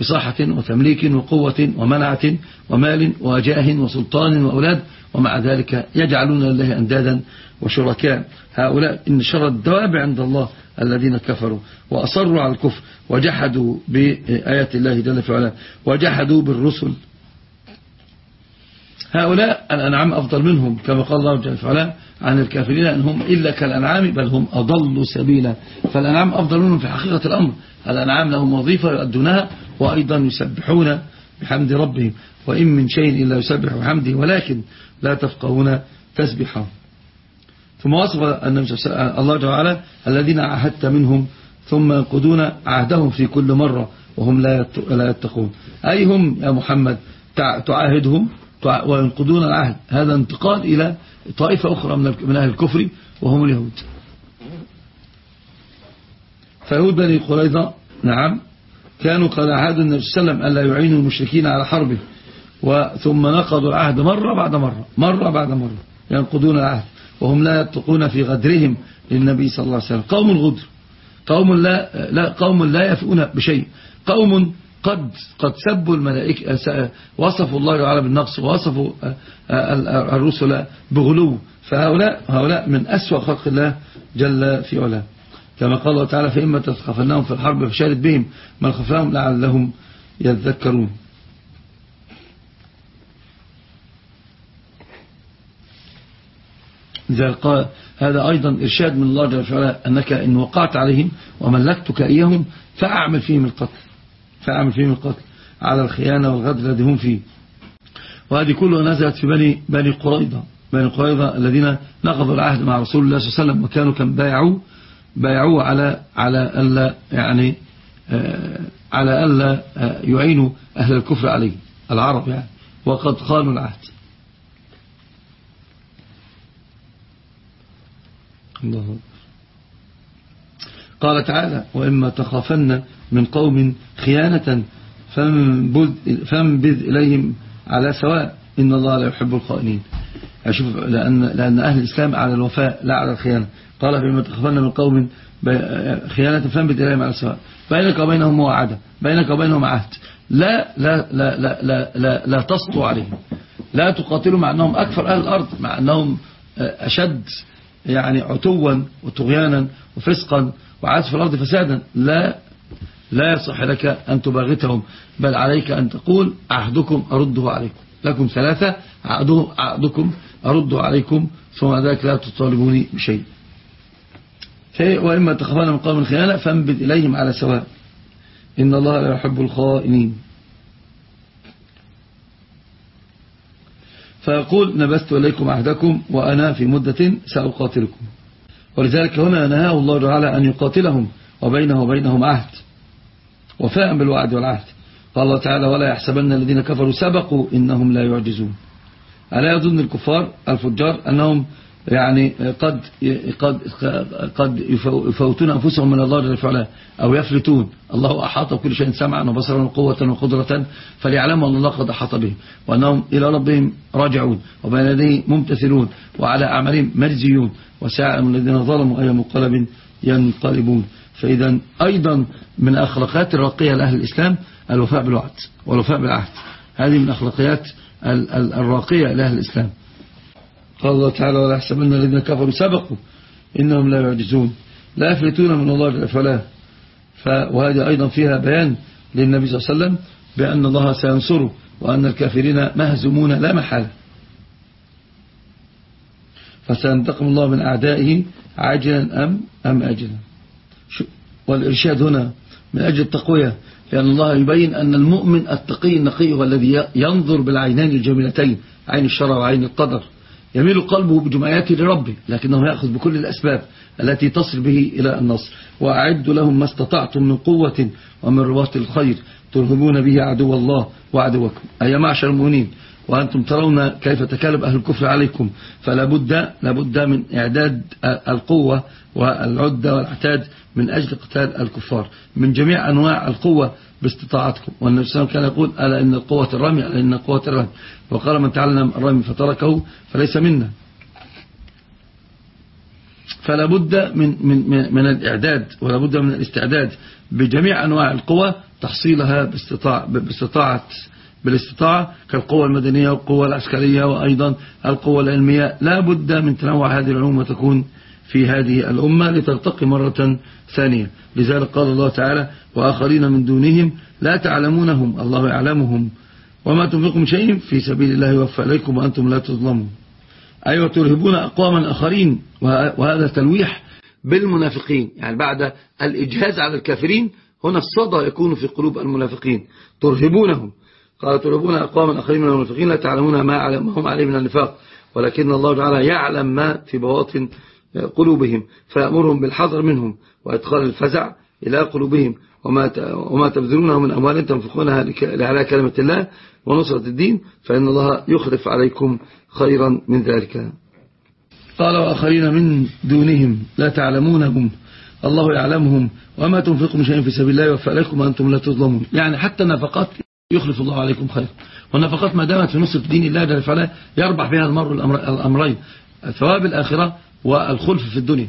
بصحة وتمليك وقوة ومنعة ومال وجاه وسلطان وأولاد ومع ذلك يجعلون لله أندادا وشركاء. هؤلاء إن شر الدواب عند الله الذين كفروا. وأصروا على الكفر وجحدوا بآيات الله جل وعلا وجحدوا بالرسل هؤلاء الأنعام أفضل منهم كما قال الله جل وعلا عن الكافرين أنهم إلا كالأنعام بل هم أضلوا سبيلا. فالأنعام أفضل منهم في حقيقة الأمر. الأنعام لهم وظيفة يؤدونها وأيضا يسبحون بحمد ربهم وإن من شيء إلا يسبح بحمده ولكن لا تفقهون تسبحهم ثم وصف الله تعالى الذين عهدت منهم ثم ينقضون عهدهم في كل مرة وهم لا يتقون. أي هم يا محمد؟ تعاهدهم؟ وينقضون العهد. هذا انتقال إلى طائفة أخرى من أهل الكفر وهم اليهود. فيهود بني قريظة نعم كانوا قد عهدوا النبي صلى الله عليه وسلم ألا يعينوا المشركين على حربه. ثم نقضوا العهد مرة بعد مرة مرة بعد مرة ينقضون العهد. وهم لا يتقون في غدرهم للنبي صلى الله عليه وسلم. قوم الغدر قوم لا, لا قوم لا يفئون بشيء. قوم قد قد سبوا الملائكة وصفوا الله تعالى بالنقص ووصفوا الرسل بغلو. فهؤلاء هؤلاء من أسوأ خلق الله جل في علاه. كما قال الله تعالى فإما تتخفناهم في الحرب فشارد بهم من خفاهم لعلهم يذكرون. قال هذا أيضا إرشاد من الله جل وعلا أنك إن وقعت عليهم وملكتك إياهم فأعمل فيهم القتل. فأعمل فيهم القتل. على الخيانة والغدر الذي هم فيه. وهذه كلها نزلت في بني, بني قريضة بين قريظة الذين نقضوا العهد مع رسول الله صلى الله عليه وسلم وكانوا كان بايعوا بايعوه على على ألا يعني آه، على ألا آه، يعينوا أهل الكفر عليه. العرب يعني. وقد خانوا العهد. الله قال تعالى وإما تخافن من قوم خيانة فانبذ إليهم على سواء إن الله لا يحب الخائنين. أشوف لأن, لأن أهل الإسلام على الوفاء لا على الخيانة. قال فيما تخافن من قوم خيانة فانبذ إليهم على سواء. بينك وبينهم موعدة بينك وبينهم عهد. لا لا لا لا لا لا, لا تسطوا عليهم. لا تقاتلوا مع أنهم أكثر أهل الأرض مع أنهم أشد يعني عتوا وطغيانا وفسقا وعاز في الأرض فسادا. لا لا يصح لك أن تباغتهم بل عليك أن تقول عهدكم أرده عليكم. لكم ثلاثة عهدكم أرده عليكم ثم ذلك لا تطالبوني بشيء. وإما تخافون من قوم الخيانة فانبذ إليهم على سواء. إن الله لا يحب الخائنين. فيقول نبست إليكم عهدكم وأنا في مدة سأقاتلكم. ولذلك هنا نهاه الله تعالى أن يقاتلهم وبينه وبينهم عهد. وفاء بالوعد والعهد. قال الله تعالى ولا يحسبن الذين كفروا سبقوا إنهم لا يعجزون. ألا يظن الكفار الفجار أنهم يعني قد قد قد يفوتون أنفسهم من الله جل أو يفلتون. الله أحاط بكل شيء سمعا وبصرا وقوة وقدرة فليعلموا أن الله قد أحاط بهم وأنهم إلى ربهم راجعون وبين يديه ممتثلون وعلى أعمالهم مرزيون وساعة الذين ظلموا أي مقلب ينقلبون. فإذا أيضا من أخلاقات الراقية لأهل الإسلام الوفاء بالوعد والوفاء بالعهد. هذه من أخلاقيات الراقية لأهل الإسلام. قال الله تعالى ولا يحسبن الذين كفروا سبقوا إنهم لا يعجزون. لا يفلتون من الله فلا وهذه أيضا فيها بيان للنبي صلى الله عليه وسلم بأن الله سينصره وأن الكافرين مهزمون لا محالة. فسينتقم الله من أعدائه عاجلا أم, أم أجلا. والإرشاد هنا من أجل التقوية لأن الله يبين أن المؤمن التقي النقي هو الذي ينظر بالعينين الجميلتين عين الشرع وعين القدر. يميل قلبه بجمعياته لربه لكنه يأخذ بكل الأسباب التي تصل به إلى النصر وأعد لهم ما استطعتم من قوة ومن رباط الخير ترهبون به عدو الله وعدوكم. أي معشر المؤمنين وأنتم ترون كيف تكالب أهل الكفر عليكم. فلا بد من إعداد القوة والعدة والعتاد من أجل قتال الكفار من جميع أنواع القوة باستطاعتكم. والنبي صلى الله عليه وسلم كان يقول ألا إن القوة الرمي؟ ألا إن القوة الرمي؟ وقال من تعلم الرمي فتركه فليس منا. فلا بد من, من, من الإعداد ولا بد من الاستعداد بجميع أنواع القوى تحصيلها باستطاع باستطاعة بالاستطاعة كالقوة المدنية والقوة العسكرية وأيضا القوة العلمية. لا بد من تنوع هذه العلوم وتكون في هذه الأمة لترتقي مرة ثانية. لذلك قال الله تعالى وآخرين من دونهم لا تعلمونهم الله يعلمهم. وما تنفقوا من شيء في سبيل الله يوفى إليكم وأنتم لا تظلمون. أيوة ترهبون أقواما آخرين وهذا تلويح بالمنافقين. يعني بعد الإجهاز على الكافرين هنا الصدى يكون في قلوب المنافقين. ترهبونهم. قال ترهبون أقواما آخرين من المنافقين لا تعلمون ما هم عليه من النفاق. ولكن الله تعالى يعلم ما في بواطن قلوبهم فيأمرهم بالحذر منهم وإدخال الفزع إلى قلوبهم. وما وما تبذلونه من أموال تنفقونها لعلى كلمة الله ونصرة الدين فإن الله يخلف عليكم خيرا من ذلك. قال وآخرين من دونهم لا تعلمونهم الله يعلمهم وما تنفقوا من شيء في سبيل الله يوفى لكم وأنتم لا تظلمون. يعني حتى النفقات يخلف الله عليكم خير والنفقات ما دامت في نصف دين الله جل وعلا يربح بها المرء الأمرين ثواب الآخرة والخلف في الدنيا.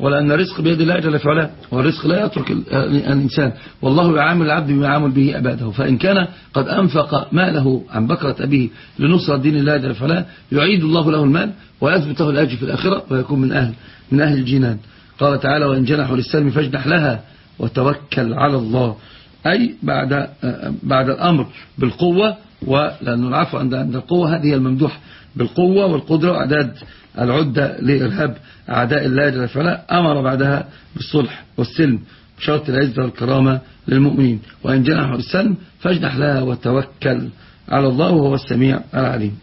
ولأن الرزق بيد الله جل وعلا والرزق لا يترك الإنسان. والله يعامل العبد بما يعامل به عباده فإن كان قد أنفق ماله عن بكرة أبيه لنصرة دين الله جل وعلا يعيد الله له المال ويثبت له الأجر في الآخرة ويكون من أهل من أهل الجنان. قال تعالى وإن جنحوا للسلم فاجنح لها وتوكل على الله. أي بعد بعد الأمر بالقوة ولأن العفو عند القوة هذه الممدوح بالقوة والقدرة وأعداد العدة لإرهاب أعداء الله جل وعلا أمر بعدها بالصلح والسلم بشرط العزة والكرامة للمؤمنين. وإن جنحوا السلم فاجنح لها وتوكل على الله وهو السميع العليم.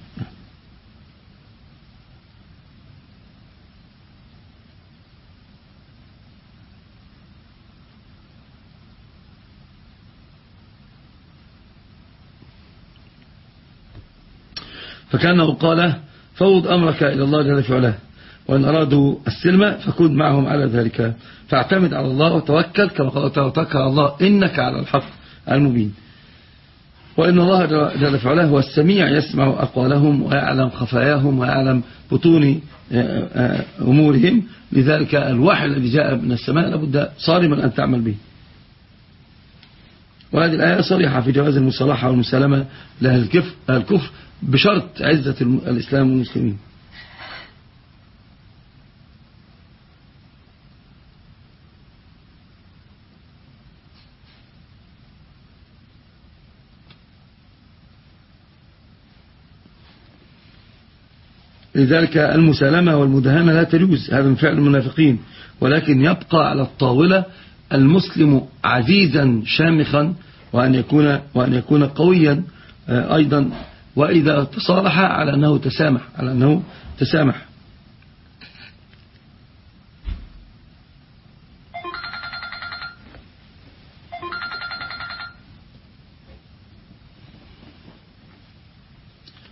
فكأنه قال فوض أمرك إلى الله جل في وإن أرادوا السلم فكن معهم على ذلك. فاعتمد على الله وتوكل كما قال توكل على الله. إنك على الحق المبين. وإن الله جل في هو السميع يسمع أقوالهم ويعلم خفاياهم ويعلم بطون آه، آه، أمورهم. لذلك الوحي الذي جاء من السماء لابد صارما أن تعمل به. وهذه الآية صريحة في جواز المصالحة والمسالمة لأهل الكفر بشرط عزة الإسلام والمسلمين. لذلك المسالمة والمدهنة لا تجوز هذا من فعل المنافقين ولكن يبقى على الطاولة المسلم عزيزا شامخا وأن يكون, وأن يكون قويا آه، أيضا. وإذا تصالح على أنه تسامح على أنه تسامح.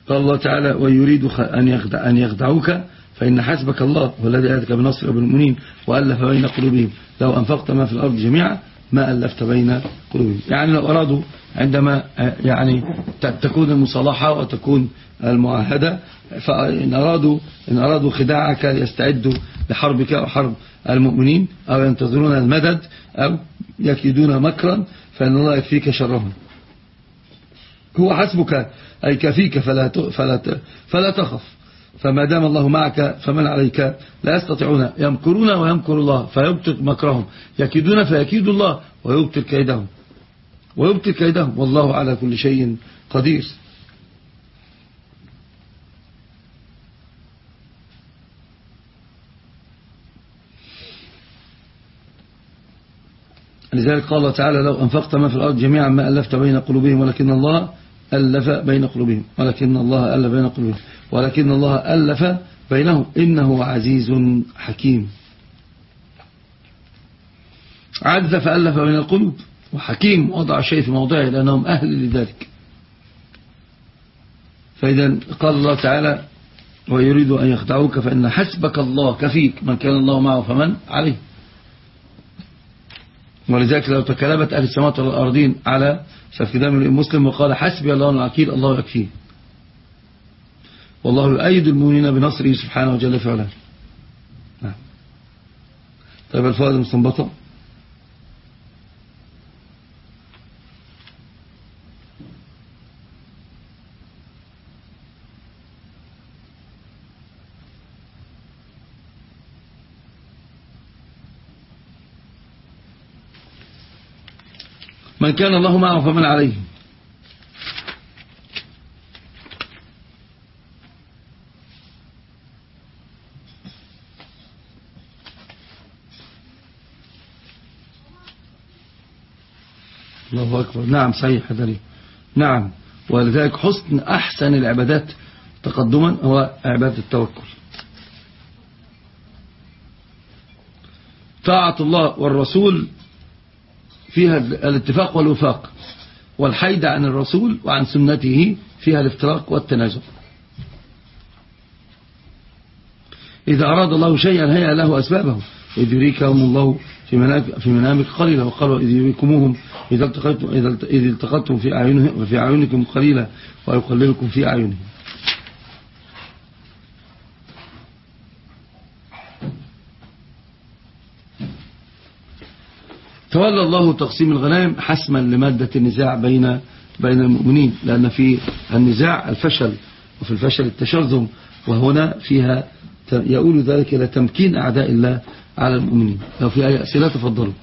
قال الله تعالى ويريد أن يخدع أن يخدعوك فإن حسبك الله والذي آتك بنصر وبالمؤمنين وألف بين قلوبهم. لو أنفقت ما في الأرض جميعا ما ألفت بين قلوبهم. يعني لو أرادوا عندما يعني تكون المصالحة وتكون المعاهدة فإن أرادوا, إن أرادوا خداعك يستعدوا لحربك أو حرب المؤمنين أو ينتظرون المدد أو يكيدون مكرا فإن الله يكفيك شرهم. هو حسبك أي كفيك فلا فلا فلا تخف. فما دام الله معك فمن عليك. لا يستطيعون يمكرون ويمكر الله فيبتل مكرهم. يكيدون فيكيد الله ويبتل كيدهم. ويبتل كيدهم. والله على كل شيء قدير. لذلك قال الله تعالى لو أنفقت ما في الأرض جميعا ما ألفت بين قلوبهم ولكن الله ألف بين قلوبهم. ولكن الله ألف بين قلوبهم. ولكن الله ألف بينهم إنه عزيز حكيم. عز فألف بين القلوب وحكيم وضع شيء في موضعه لأنهم أهل لذلك. فإذا قال الله تعالى ويريد أن يخدعوك فإن حسبك الله كفيك من كان الله معه فمن عليه. ولذلك لو تكلمت أهل السماوات والأرضين على شاف كده من المسلم وقال حسبي الله العكيل الله يكفيه والله يؤيد المؤمنين بنصره سبحانه وجل فعلا. نعم. طيب الفوائد المستنبطه من كان الله معه فمن عليه. أكبر نعم صحيح هذا نعم. ولذلك حسن أحسن العبادات تقدما هو عبادة التوكل. طاعة الله والرسول فيها الاتفاق والوفاق والحيد عن الرسول وعن سنته فيها الافتراق والتنازع. إذا أراد الله شيئا هيأ له أسبابه. إذ يريكهم الله في في منامك قليلا وقالوا إذ يريكموهم إذا التقيتم, إذا التقيتم في, أعينهم في أعينكم قليلا ويقللكم في أعينهم. تولى الله تقسيم الغنائم حسما لمادة النزاع بين بين المؤمنين لأن في النزاع الفشل وفي الفشل التشرذم وهنا فيها يقول ذلك إلى تمكين أعداء الله على المؤمنين. لو في أي أسئلة تفضلوا.